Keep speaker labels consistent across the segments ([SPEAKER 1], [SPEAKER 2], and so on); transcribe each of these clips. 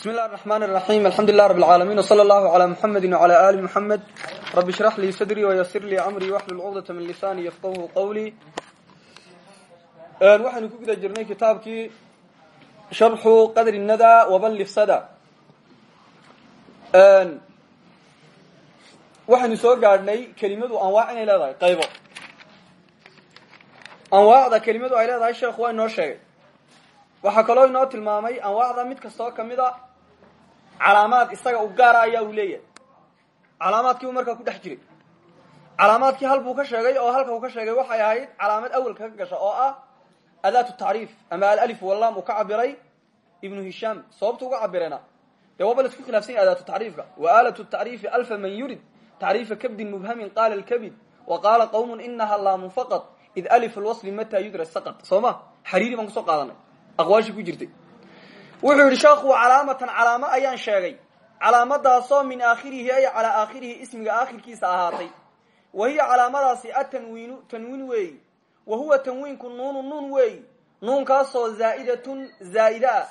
[SPEAKER 1] bismi illah raxmaan raxiim alxamdu lilah rab alcaalamiin wsala allahu cala muxamedi wcala aali muxamed rabbi shrax lii sadrii wayasir lii amrii waxlul cuqdata min lisaanii yafqahu qowlii waxaynu ku guda jirnay kitaabkii sharxu qadri nada waballig sada. Waxaynu soo gaadhnay kelimadu anwaac inay leedahay. Qaybo. Anwaacda kelimadu ay leedahay sheekhu waa inoo sheegay. Waxaa kaloo inoo tilmaamay anwaacda mid kastoo ka mid a calaamaad isaga u gaara ayaa uu leeyahay. Calaamaadkii uu markaa ku dhex jiray. Calaamaadkii hal ka sheegay oo halka uu ka sheegay waxay ahayd calaamad awelka ka gasha oo ah adaatu tacriif. Ama alalif walam uu ka cabiray ibnu hishaam. Sababtu uga cabirena dee isku khilafsan yahy adaatu wa aalatu tacriifi alfa man yurid. Tacriifa kabdin mubhamin qaala lkabid wa qaala qawmun inaha laamun faqad id alif lwasli mata yudra saqad soo ma? Xariiri baan qaadanay. Aqwaashii ku jirtay wuxuu yidhi sheekhu calaamatan calaamo ayaan sheegay. Calaamadaasoo min aakhirihi ay calaa aakhirihi ismiga aakhirkiisa ahaatay. Wa hiya calaamadaasi atanwiinu tanwiin weeyi. Wa huwa tanwiinku nuunu nuun weeyi. Nuunkaasoo zaa'idatun zaa'ida ah.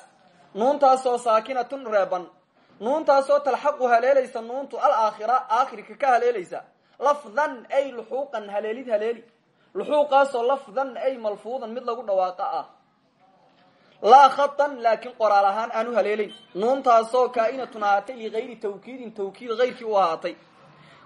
[SPEAKER 1] Nuuntaasoo saakinatun reeban. Nuuntaasoo talxaqu haleelaysa nuuntu alaakhira aakhirka ka haleelaysa. Lafdan ay luxuuqan haleelid haleeli. Luxuuqaasoo lafdan ay malfuudan mid lagu dhawaaqa ah laa khatan laakiin qoraal ahaan aanu haleelayn nuuntaasoo kaa'inatun ahaatay ligayri tawkiidin tawkiid hayrkii u ahaatay.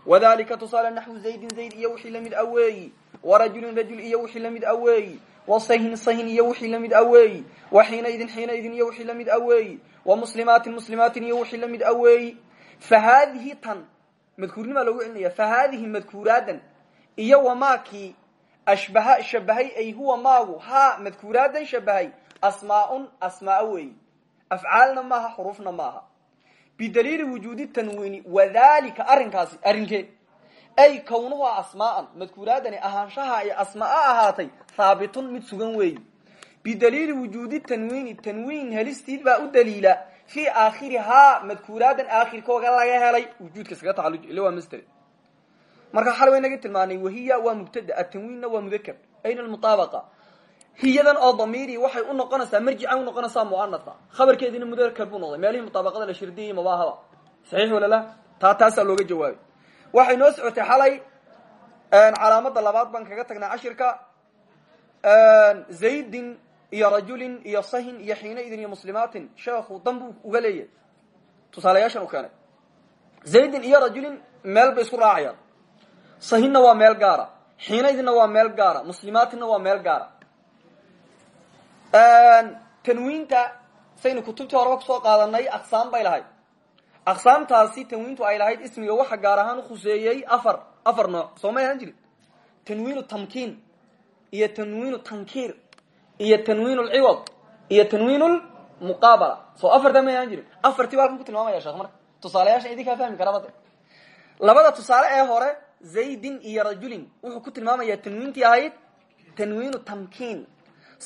[SPEAKER 1] Wadalika tusaale naxwu zaydin zayd iyo wixii la mid aweeyi warajulin rajul iyo wixii la mid aweeyi wasahin sahin iyo wixii la mid aweeyi wa xiinaidin xiinaidin iyo wixii la mid aweeyi wa muslimaatin iyo wixii la mid aweeyi fa haadihi tan madkuurnimaa loogu celinaya fa haadihi madkuuraadan iyo wamaakii ashbaha shabahay ay huwa maagu ha madkuuraadan shabahay asmaaun asmaa weeyi afcaalna maaha xuruufna maaha. Bidaliili wujuudi tanwiini wadalika arrinkaasi arrinkee ay kownuha asmaaan. Madkuuraadani ahaanshaha ay asmaa ahaatay haabitun mid sugan weeyi bidaliili wujuudi tanwiini tanwiin helistiid baa u daliila. Fii aakhirihaa madkuuraadan aakhirkooga laga helay wujuudka iskaga tacaluj ila waa master marka xal tilmaanay wahiya waa mubtada atanwiinna waa mudaker ayna almutaabaqa hiyadan oo damiiri waxay u noqonaysaa marjica u noqonaysaa muanasa khabarkeediina mudaker buu noqday. Meelihii mutaabaqada la shirdiyi mabaahaba saxiix walala taa taasaa looga jawaabay. Waxay noo socotay xalay calaamada labaad baan kaga tagnaa cashirka zaydin iyo rajulin iyo sahin iyo xiinaidin iyo muslimaatin. Sheekhu dan buu uga leeyahay tusaalayaashan u keenay. Zaydin iyo rajulin meel bay isku raacayaan. Sahinna waa meel gaara. Xiinaidinna waa meel gaara. Muslimaatinna waa meel gaara tanwiinta saynu kutubtii horeba ku soo qaadanay aqsaam bay lahayd. Aqsaamtaasi tanwiintu ay lahayd ismiga waxa gaar ahaan ukhuseeyey afar afar nooc. Soo may ahaan jirin? Tanwiinu tamkiin iyo tanwiinu tankiir iyo tanwiin lciwad iyo tanwiin lmuqaabala soo afartaa may ahaan jirin? Afartii ba halkan ku tilmaamaya sheekh marka tusaalayaashan idinkaa fahmi karaba de labada tusaale ee hore zaydin iyo rajulin. Wuxuu ku tilmaamayaa tanwiintii ahayd tanwiinu tamkiin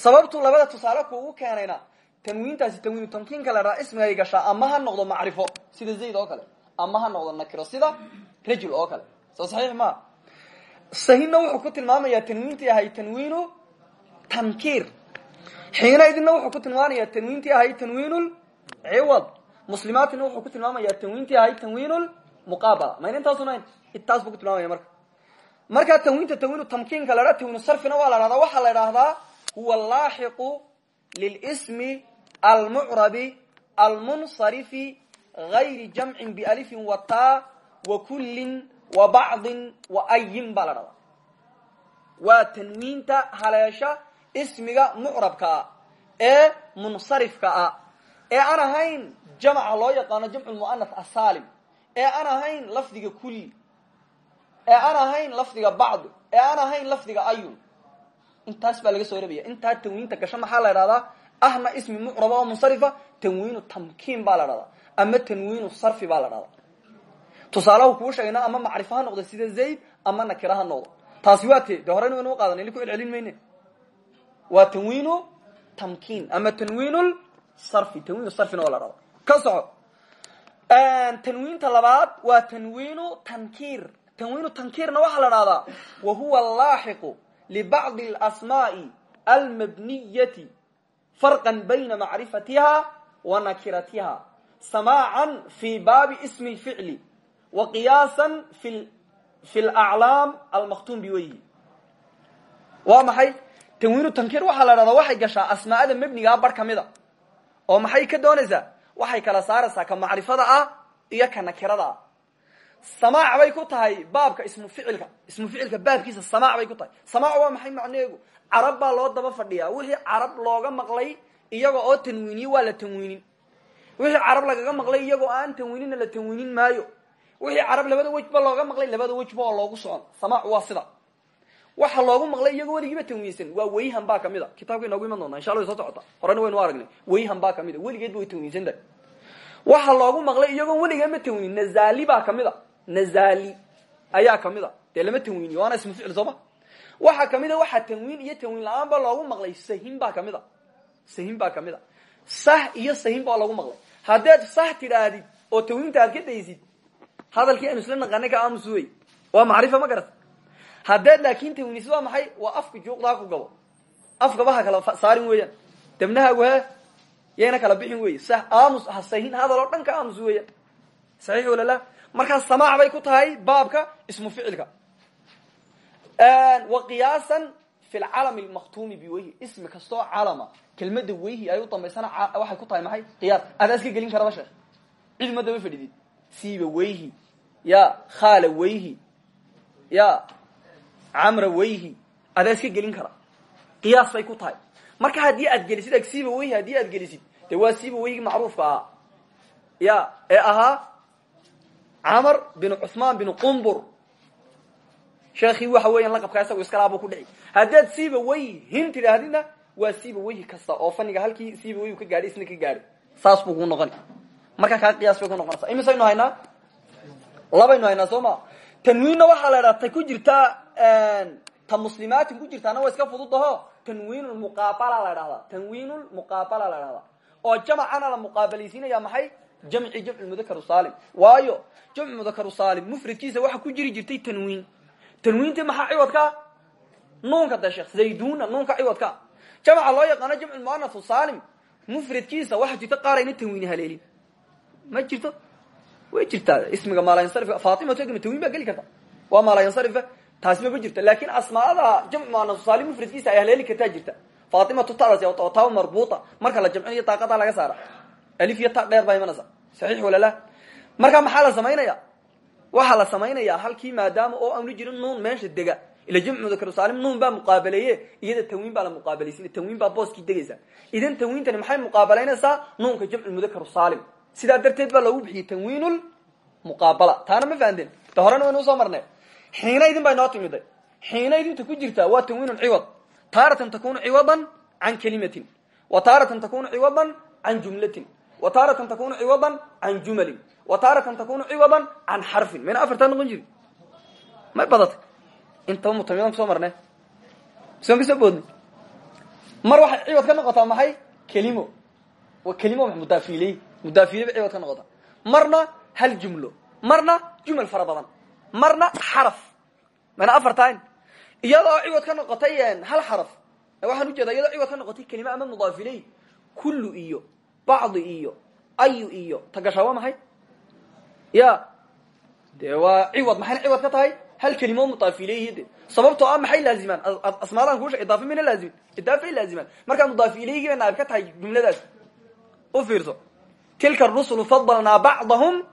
[SPEAKER 1] sababtuu labada tusaale kuugu keenayna tanwiintaasi tanwiinu tamkiinka la dhaha ismigay gashaa ama ha noqdo macrifo sida zayd oo kale ama ha noqdo nakiro sida rajul oo kale. Soo saxiix ma sahinna wuxuu ku tilmaamayaa tanwiintii ahayd tanwiinu tankiir. Xiinaidinna wuxuu ku tilmaamaya tanwiintii ahayd tanwiin ciwad. Muslimaatina wuxuu ku tilmaamaya tanwiintii ahayd tanwiin muqaabala. Mayna intaasunayn intaas buu ku tilmaamaya marka. Markaa tanwiinta tanwiinu tamkiinka la dhaa tanwiinu sarfina waa la dhahdaa waxaa la idhaahdaa huwa laaxiqu lilismi almucrabi almunsarifi gayri jamcin bialifin wa taa wa kullin wa bacdin wa ayin baa la dhahdaa waa tanwiinta haleesha ismiga mucrabka ah ee munsarifka ah ee aan ahayn jamca loo yaqaano jamcu lmu'anas asaalim ee aan ahayn lafdiga kulli ee aan ahayn lafdiga bacdi ee aan ahayn lafdiga ayun intaas baa laga soo rabaya intaa tanwiinta gasho maxaa la idhahdaa ahna ismi mucraba oo munsarifa tanwiinu tamkiin baa la dhahdaa ama tanwiinu sarfi baa la dhahdaa tusaalahu kuu sheegna ama macrifo ha noqdo sida zayd ama nakira ha noqdo taasi waa te de horeyna waynu u qaadanay li ku celcelin mayne. Waa tanwiinu tamkiin ama tanwiin sarfi tanwiin sarfina waa la dhahdaa ka soco tanwiinta labaad waa tanwiinu tankiir tanwiinu tankiirna waxaa la dhahdaa wa huwa laaxiqu libacdi alasmaai almabniyati farqan bayna macrifatiha wa nakiratiha samaacan fi baabi ismi lficli wa qiyaasan fi fi laclaam almaktuum biweyhi waa maxay? tanwiinu tankiir waxaa la dhahdaa waxay gashaa asmaa'ada mebnigaa bar ka mid a oo maxay ka doonaysaa? waxay kala saaraysaa ka macrifada ah iyo ka nakirada ah samaac bay ku tahay baabka ismu ficilka ismu ficilka baabkiisa samaac bay ku tahay. Samaac waa maxay macnaheegu carab baa loo daba fadhiyaa. Wixii carab looga maqlay iyaga oo tanwiiniye waa la tanwiinin. Wixii carab lagaga maqlay iyagoo aan tanwiinina la tanwiinin maayo. Wixii carab labada wejba looga maqlay labada wejba oo loogu socon samaac waa sida. Waxa loogu maqlay iyagoo weligiiba tanwiinsan. Waa weyhan baa ka mid a. Kitabka inoogu iman doonta insha alla way soo socota. Horena waynu aragnay. Weyhan baa ka mid a. Weligeedba way tanwiinsan tahay waxa loogu maqlay iyagoon weligeema tanwiinin. Nazali baa ka mid nazali ayaa ka mid a dee lama tanwiiniyo waana ismu ficil sooma waxaa ka mid a waxaa tanwiin iyo tanwiin la'aan ba loogu maqlay. Sahin baa ka mid sahin baa ka mid a sah iyo sahin baa loogu maqlay. Haddeed sah tidhaahdid oo tanwiinta aad ka daysid hadalkii aynu isla naqanay ka aamus wey waa macrifa ma garat haddeed laakin tanwiinisid waa maxay? Waa afka juuqdaa ku gabo. Afkaba ha kala saarin weeyaan. Dabnahaagu he yayna kala bixin wey sah aamus ha sahin hadal oo dhan ka aamus weeyaan. Saxiix markaa samaac bay ku tahay baabka ismu ficilka. Wa qiyaasan fi lcalami lmaktuumi biweyhi ismi kastoo calama. Kelmada weyhi ay u dambaysana waxay ku tahay maxay? Qiyaas. Adaa iska gelin karaba sheekh. Cid uma daba fadhidid. Siiba weyhi ya khaala weyhi ya camra weyhi adaa iska gelin kara. Qiyaas bay ku tahay. Marka haddii aad gelisid eg siiba weyhi haddii aad gelisid dee waa siiba weyhigi macruufka ahaa. Ya ee ahaa camr bin cuثmaan bin qumbur sheekii waxa weeyaan laqabkaa isagu iskalaabuu ku dhici. Haddaad siiba weyhin tidhaahdidna waa siiba weyhi kasta oo faniga halkii siiba weyhi ka gaadhay isna ka gaadhay saas buu kuu markaa kaa qiyaas bay ku noqonaysa imisaynu haynaa? Labaynu haynaa soo ma? Tanwiinna waxaa la idhaha ta ku jirtaa ta muslimaatin ku jirtaana waa iska fududaho tanwiin muqaabala la dhahdaa tanwiin muqaabala la dhahdaa oo jamacana la muqaabalaysiinaya maxay jamci jamcu mudakar salim waayo jamcu mudakar salim mufradkiisa waxa ku jiri jirtay tanwiin. Tanwiinti maxaa ciwadkaa nuunka de sheekh zayduna nuunka ciwadka. Jamca loo yaqaano jamcu muanathu salim mufradkiisa waxa jirta qaar ayna tanwiini haleelin. Ma jirto? Way jirtaa. Ismiga maalayansarifka fatimatu egna tanwiin baa geli karta? Waa maalayansarifa taasi ma jirta. Laakin asmaada jamcu muanathu salim mufradkiisa ay haleeli kartaa jirta. Fatimatu tadas oo taaba marbuuta. Marka la jamcinayo daaqadaa laga saara alif iyo ta dheer baa imanaysa saxiix walala marka maxaa la samaynaya? Waxaa la samaynaya halkii maadaama oo aanu jirin nuun meesha dega. Ila jamcu mudakar saalim nuun baa muqaabaleeye iyada tanwiin baa la muqaabalaysin tanwiin baa booskii degaysa. Idan tanwiintani maxay muqaabalaynaysaa nuunka jamcu mudakar saalim sidaa darteed baa loogu bixiyey tanwiin muqaabala. Taana ma fahanteen? Ta horena waynu u soo marnay. Xiina idin baa inoo timiday xiina idinta ku jirtaa waa tanwiin ciwad. Taaratan takunu ciwadan can kalimatin wa taaratan takunu ciwadan can jumlatin wa taaratan takunu ciwadan can jumalin. Wa taaratan takunu ciwadan can xarfin mayna afartaa noqon jiri. May badatay intaba mutamidan ku soo marne soon ka soo boodnay mar waxay ciwad ka noqotaa maxay? Kelimo. Kelimo mudaafiley mudaafile bay ciwad ka noqotaa marna hal jumlo. Marna jumal fara badan. Marna xaraf. Mayna afartaan iyadoo ciwad ka noqotay hal xaraf. Waxaan u jeedaa iyadoo ciwad ka noqotay kelima ama mudaafiley kullu iyo bacdi iyo ayu iyo tagashaa waa ya. Dee waa ciwad maxayna ka tahay? Hal kelimo mudaafileyhi de ah maxay laazimaan? Asmaadan kuusha idaafa mayna laazimin. Idaafay laazimaan. Markaa mudaafi ilayhigi bay ka tahay jumladaas u fiirso. Tilka rusulu fadalnaa bacdahum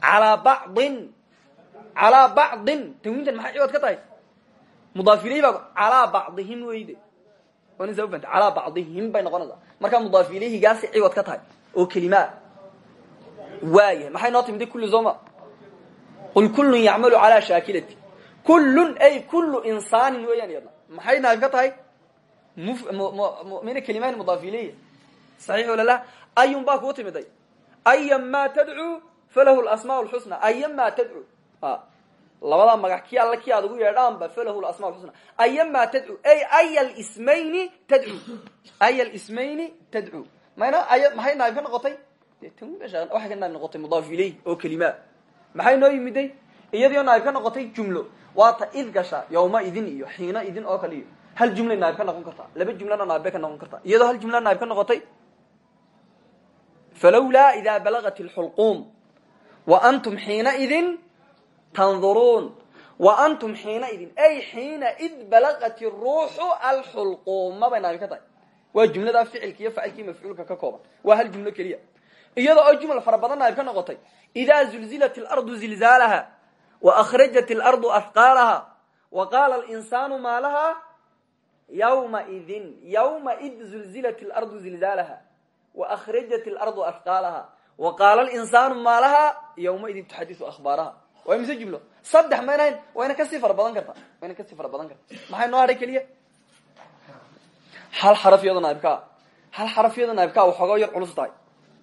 [SPEAKER 1] alaa bacdin. Calaa bacdin. Tanwiintan maxay ciwad ka tahay? Mudaaf ilayhi baa calaa bacdihim calaa bacdihim bay noqonaysaa. Markaa mudaaf ilayhigaasay ciwad ka tahay. Oo kelimaa waaya maxay noo timida kulli sooma qul kullun yacmalu calaa shaakilati. Kullun ay kullu insaanin weeyaan iyadna maxay naab ka tahay? Mina kelimayn mudaaf ilayhi saxiix wala la? Ayun baa kuu timiday ayan ma tadcuu falahu lasmaa lxusna ayan ma tadcuu labadaa magac ki alla ki aad ugu yeedhaanba falahu lasma lxusna ayama tadcuu ay aya lsmayni tadcuu aya lsmayni tadcuu mayna ay maxay naayib ka noqotay? De tanwiin waxay ka naayib noqotay mudaaf ilayh oo kelimaa maxay noo yimiday? Iyadiio naayib ka noqotay jumlo. Waata id gasha yawma idin iyo xiina idin oo kale iyo. Hal jumlay naayib ka noqon kartaa laba jumlana naayib bay ka noqon kartaa iyadoo hal jumla naayib ka noqotay? Falawlaa idaa balagat lxulquum wa antum xiinaidin tanduruun. Wa antum xiina idin. Ay xiina id balaqat ruuxu alxulquuma bay naabi ka tahay. Waa jumladaa ficilka iyo faacilkii mafcuulka ka kooban. Waa hal jumlo keliya. Iyada oo jumal fara badan naayib ka noqotay. Idaa zulzilat alardu zilzaalaha wa akhrajat alardu afqaalaha wa qaala alinsaanu maa lahaa? Yawma idin. Yawma id zulzilat alardu zilzaalaha wa akhrajat alardu afqaalaha wa qaala alinsaanu maa lahaa? Yawma idin tuxadisu ahbaaraha waa mise jumlo? Saddex maynahayn wayna ka sii fara badan kartaa. Wayna ka sii fara badan karta maxay noo hadhay keliya hal xaraf iyado naaibkaa hal xaraf iyado naaibkaa waxooga yar culus tahay.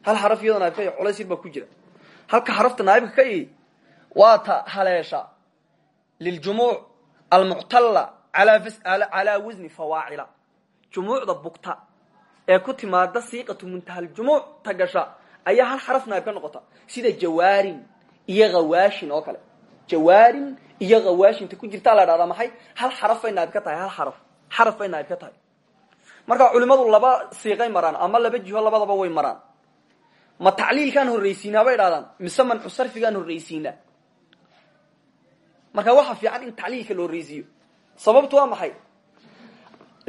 [SPEAKER 1] Hal xaraf iyado naaibka y culays yar baa ku jira. Halka xarafta naaibka ka i waa ta haleesha. Liljumuuc almuctalla calaa wasni fawaacila. Jumuucda bugta ee ku timaada siiqatu muntahaljumuuc ta gasha ayaa hal xaraf naaib ka noqota. Sida jawaarin iyo hawaashin oo kale. Jawaarin iyo hawaashinta ku jirtaa la dhahdaa maxay? Hal xaraf bay naaib ka tahay hal xaraf. Xaraf bay naaib ka tahay. Marka culimadu laba siiqay maraan ama laba jiho labadaba way maraan. Ma tacliilkaan horraysiinaa bay dhahdaan mise mancu sarfigaan horraysiinaa? Marka waxa fiican in tacliilka la horraysiiyo. Sababtu waa maxay?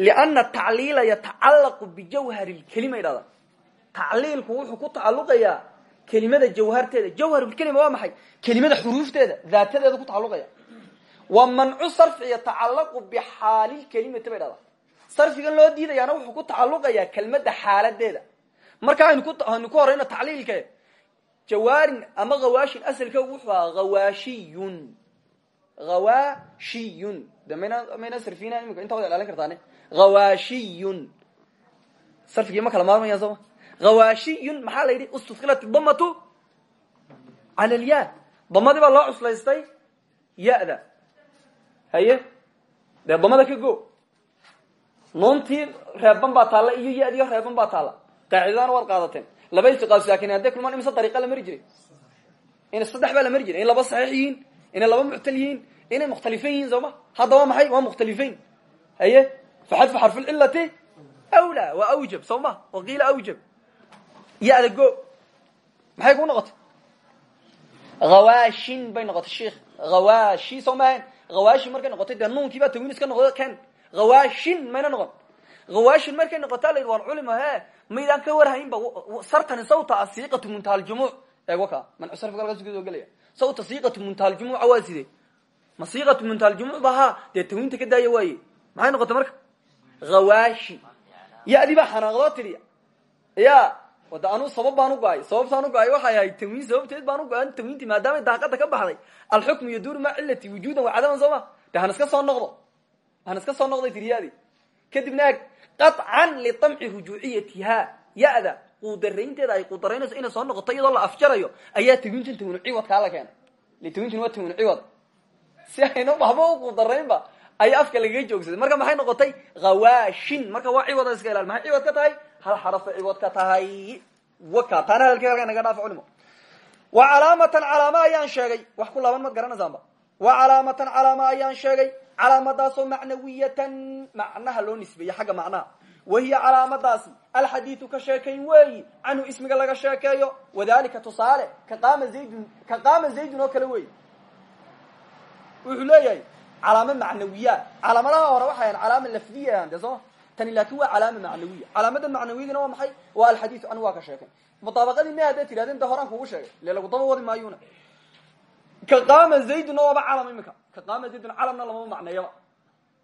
[SPEAKER 1] Lianna tacliila yatacallaqu bijawhari lkelima ay dhahdaan. Tacliilku wuxuu ku tacalluqayaa kelimada jawharteeda jawharulkelima waa maxay? Kelimada xuruufteeda daatadeeda ku tacalluqaya. Wa mancu sarfi yatacallaqu bixaalilkelimati bay dhahdaan sarfigan loo diidayaana wuxuu ku tacalluqayaa kelmadda xaaladeeda. Marka aynu ku horeyno tacliilke jawaarin ama hawaashin asalkeegu wuxuu ahaa hawaashiyun hawaashiyun de mayna sarfina intaa wada ilaalin kartaane. Hawaashiyun sarfigii ma kala maarmaya sooma hawaashiyun maxaa la yidhi? Istudkilat damatu cala lya damadii baa loo cuslaystay ya-da. Haye? Dee damada ka go. Nuuntii reeban baa taalla iyo ya-diyo reeban baa taalla. Qaacidadana waad qaadateen. Laba istiqaal saakin hadday kulmaan imse dariiqa la mari jiray? In saddex baa la mari jiray. In laba saxiix yihiin. Inay laba muctal yihiin. Inay mukhtalifayn yihiin soo ma hadda waa maxay? Waa mukhtalifayn haye? Faxadfu xarfulcilati awla waa awjab soo ma waqiila awjab ya-da go maxay ku noqotay? Hawaashin bay noqotay sheikh. Hawaashi soo maahayn hawaashi markay noqotay dee nuunkii baa tawiin iska noqdo ken. Hawaashin mayna noqon. Hawaashin markay noqotaa la yidhi war culima he maydaan ka warhaynba sartani sawta siiqatu muntaaljumuuc eeg waka mancu sarfiga halkaas soo gelaya. Sawta siiqatu muntaaljumuuca waa sidee ma siiqatu muntaaljumuuc ba ha dee tawiinta ka daaya waaye. Maxay noqotay marka? Hawaashi ya-dii baa xanaaqdoo tidhi ya wada anuu sabab baan ugo-ay sababtaan ugo-ay waxay ahayd tawiin sababteed baan ugo-an tawiintii maadaamay daaqada ka baxday alxukmu yaduuru maa cilati wujuudan wa cadaman soo ma de iska soo noqdo? Han iska soo noqday tiryadi kadibna eg qaطcan liamci rujuuciyatiha ya-da ay quudaraynayso inay soo noqoto iyadoo la afjarayo ayaa tawiintan tawin ciwadkaa la keena. Le tawiintan waa tawin ciwad. Si ayna waxba u quudaraynba ayaa afka lagaga joogsaday. Marka maxay noqotay? Hawaashin marka waa ciwada iska ilaali maxay ciwad ka tahay hal xarafay ciwad ka tahay. Waka taana hadalkii halkaa naga dhaafa culimo. Wa calaamatan calaamo ayaan sheegay. Wax ku laaban mad garanaysaanba wa calaamatan calaamo ayaan sheegay. Calaamadaasoo macnawiyatan macnaha loo nisbeeye xagga macnaha. Wahiya calaamadaasi. Alxadiidu ka sheekayn weeyi canhu ismiga laga sheekeeyo. Wadalika tusaale ka qaama zaydun ka qaama zaydun oo kale weeyi. Wuxuu leeyahay calaamo macnawiya calaamadaha hore waxay ahan calaama lafdiya ahan tani laakin waa calaama macnawiya. Calaamada macnawiyadina waa maxay? Waa alxadiidu canhu waa ka sheekay mudaabaqadii me haddaad tirahdeen de horaan kugu sheegay. Ile lagu daba wadi maayuna ka qaama zayduna waaba calam imika ka qaama zaydun calamna lamama macneeyaba.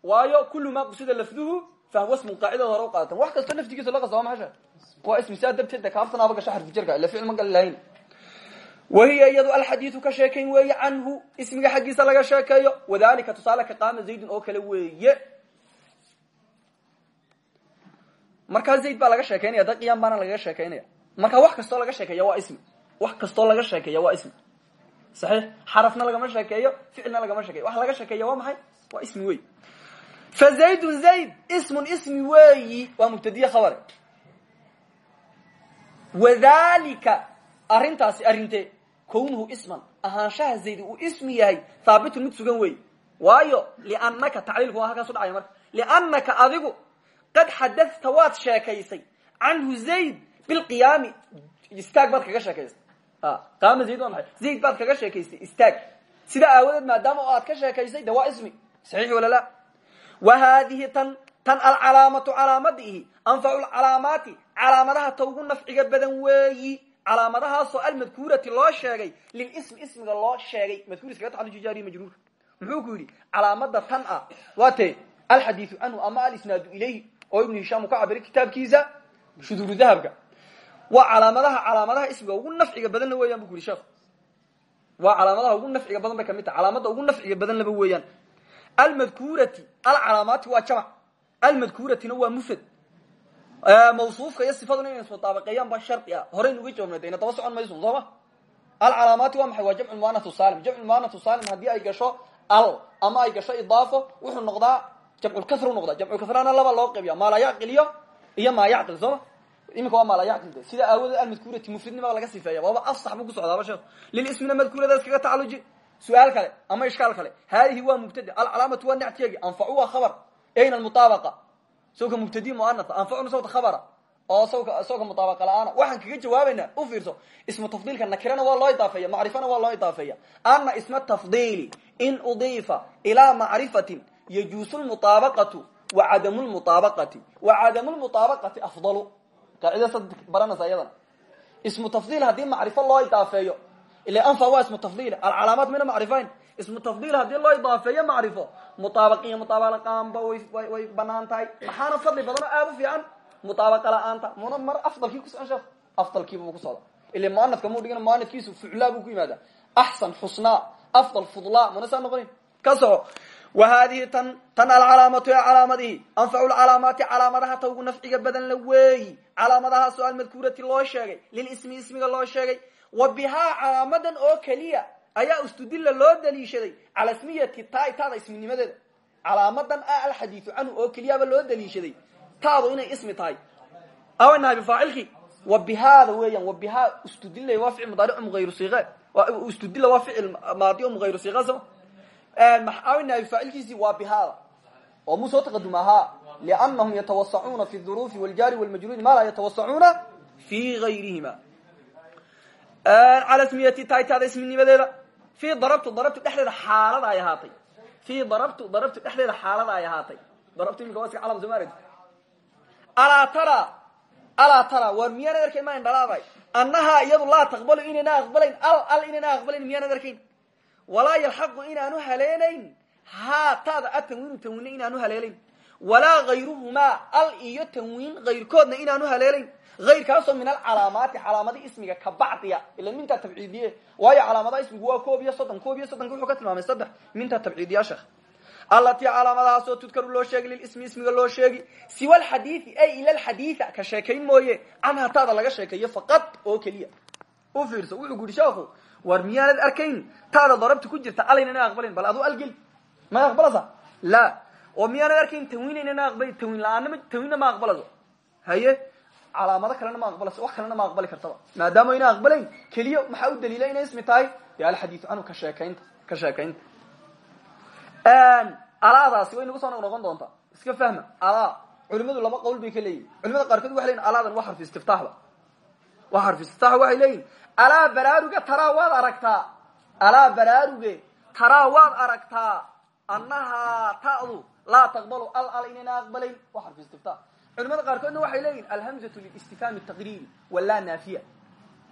[SPEAKER 1] Waayo kulu ma qusida lafduhu fahwa smun qaacidada hore u qaadatan. Wax kastoo laftigiisa loo qasaba maxasha waa ismi saa darteed de kaaftanaaba gasha xarfu jirka ila ficil ma gali lahayn wahiya iyadu alxadiidu ka sheekayn weeye canhu ismiga xaggiisa laga sheekeeyo. Wadalika tusaale ka qaama zaydun oo kale weeye markaa zayd baa laga sheekeynaya da qiyam baana lagaga sheekeynaya marka wax kastoo laga sheekeeya waa ismi. Wax kastoo laga sheekeeya waa ismi. Saxiix? Xarafna lagama sheekeeyo ficilna lagama sheekeyo wax laga sheekeeya waa maxay? Waa ismi wey fa zaydun zayd ismun ismi weeyi waa mubtadiye khabare. Wadalika arrintaasi arrintee kownuhu isman. Ahaanshaha zayd uu ismi yahay haabitun mid sugan weey. Waayo liannaka tacliilku waa halkaas u dhacaya marka. Liannaka adigu qad xadadta waad sheekaysay canhu zayd bilqiyaami istaag baad kaga sheekaystay qaama zayd waa maxay? Zayd baad kaga sheekaystay istaag. Sida aawadeed maadaama oo aad ka sheekaysay de waa ismi. Saxiix wala la. Wa haadihi tan tan alcalaamatu calaamadiihi anfacu lcalaamaati calaamadaha ta ugu nafciga badan weeyi. Calaamadahaasoo almadkuurati loo sheegay lilismi ismiga loo sheegay. Madkuur iskaga taxaluji jaariy majruur. Muxuu ku yidhi calaamada tan ah waa te alxadiidu canhu ama alisnaadu ilayhi oo ibnu hishaam uu ka cabiray kitaabkiisa shuduuru dahabka. Waa calaamadaha calaamadaha ismiga ugu nafciga badanna weeyaan bu ku yihi sheekh waa calaamadaha ugu nafciga badan bay ka mid tahay calaamada ugu nafciga badan laba weeyaan. Almadkuurati alcalaamaati waa jamc almadkuuratina waa mufrad. Mawsuufka iyo sifaduna inay ismutaabaqeeyaan ba shardi ah horaynu uga jawaabnay dayna daba socon mayso sooma alcalaamaati waa maxay? Waa jamcu muanatu salim jamcu muanatu salim haddii ay gasho al ama ay gasho idaafo wuxuu noqdaa jamculkasr noqdaa jamculkasrana laba loo qaybiya maa laa yacqiliyo iyo maa yacqil sooma iminka waa maa laa yacqil sida aawadeed almadkuurati mufridnima laga sifeeya waaba asax buu ku socdaaba sheekh. Lilismina madkuurada iskaga tacaluji su'aal kale ama ishkaal kale. Haadihi waa mubtade alcalaamatu waa nactiyagi anfacu waa khabar. Ayna almutaabaqa sawka mubtadi muanasa anfacuna sawta khabara. Oo sawka sawka mutaabaqa la'aana. Waxaan kaga jawaabaynaa u fiirso ismu tafdiilka nakirana waa loo idaafeeya macrifana waa loo idaafeeya. Ana isma tafdiili in udiifa ilaa macrifatin yajuusu lmutaabaqatu wa cadamu lmutaabaqati wa cadamu lmutaabaqati afdalu qaacida sad baranaysa iyadana ismu tafdiil haddii macrifo loo idaafeeyo ila anfa waa ismu tafdiil alcalaamaat mina macrifayn ismu tafdiil haddii loo idaafeeyo macrifo mutaabaqiyo mutaabaqaanba way bannaan tahay maxaana fadli badan oo aada u fiican mutaabaqa la'aanta muna mar afdalkii ku socon sheekh afdalkiibuu ku socda ila muanafka muu dhigana muanafkiisu fuclaa buu ku yimaada axsan xusnaa afdal fudlaa muna saa noqonin ka soco wa haadihi tan tan alcalaamatu ee calaamadihi anfacu lcalaamaati calaamadaha ta ugu nafciga badan la weeyi calaamadahaasoo almadkuurati loo sheegay lilismi ismiga loo sheegay wa bihaa calaamadan oo keliya ayaa istudilla loo daliishaday cala smiyati taa taada isminimadeeda calaamadan ah alxadiidu canhu oo keliyaaba loo daliishaday taadu inay ismi tahay awanahay bifaacilki wa bihaada weeyaan wa bihaa istudilla waa ficil mudaaric mugayru siqa soma awanahay bifaacilkiisi waa bihaada oo mu soo taqaduma ahaa liannahum yatawasacuuna fi duruufi waljaari walmajruudi ma laa yatawasacuuna fi gayrihima cala smiyati taitaada isminimadeeda fi darabtu darabtu dhexdeeda xaalada ay ahaatay fi darabtu darabtu dhexdeeda xaalada ay ahaatay darabtu imika waa iska calam maaragti alaa tara alaa tara war miyaanad arkayn ma indhalaaday annahaa iyadu laa taqbalu inayna aqbalayn al al inayna aqbalayn miyaanad arkayn walaa yalxaqu inaanu haleenayn. Haa taada a tanwiinu tanwiinna inaanu haleelayn. Walaa hayruhumaa al iyo tanwiin hayrkoodna inaanu haleelayn. Ayrkaasoo min alcalaamaati calaamadii ismiga ka bacdiya. Ila mintaa tabciidiye. Waayo calaamadaha ismigu waa koob iyo soddon. Koob iyo soddonka wuxuu ka tilmaamay saddex. Mintaa tabciidiya sheekh. Allatii calaamadahaasoo tudkaru loo sheegi lilismi ismiga loo sheegi. Siwa alxadiidi ay ila alxadiida ka sheekayn mooye. Canha taada laga sheekeeyo faqad oo keliya. U fiirso wuxuu guhi sheekhu war miyaanad arkayn? Taada darabta ku jirta alaynana aqbalin bal aduu algeli ma aqbalasa? La. Oo miyaanad arkayn tanwiinaynana aqbali tanwiin la'aanna tanwiinna ma aqbalaso. Haye? Calaamado kalena ma aqbalayso wax kalena ma aqbali kartaba. Maadaama ayna aqbalayn keliya maxaa u daliila inay ismi tahay? De alxadiidu canhu ka sheekaynta ka sheekaynta alaadaasi way nagu soo noqnoqon doontaa iska fahma alaa culimadu laba qowl bay ka leeyihiin culimada qaarkood waxay leyihin alaadan waa xarfi istiftaxba waa xarfi istiftax waxay leeyihiin alaa baraaruge taraa waad aragtaa. Alaa baraaruge taraa waad aragtaa. Annahaa ta'du laa taqbalu al al inayna aqbalayn waa xarfi istiftax culimada qaarkoodna waxay leeyihiin alhamzatu lilistifhaam taqriiri walaa naafiya.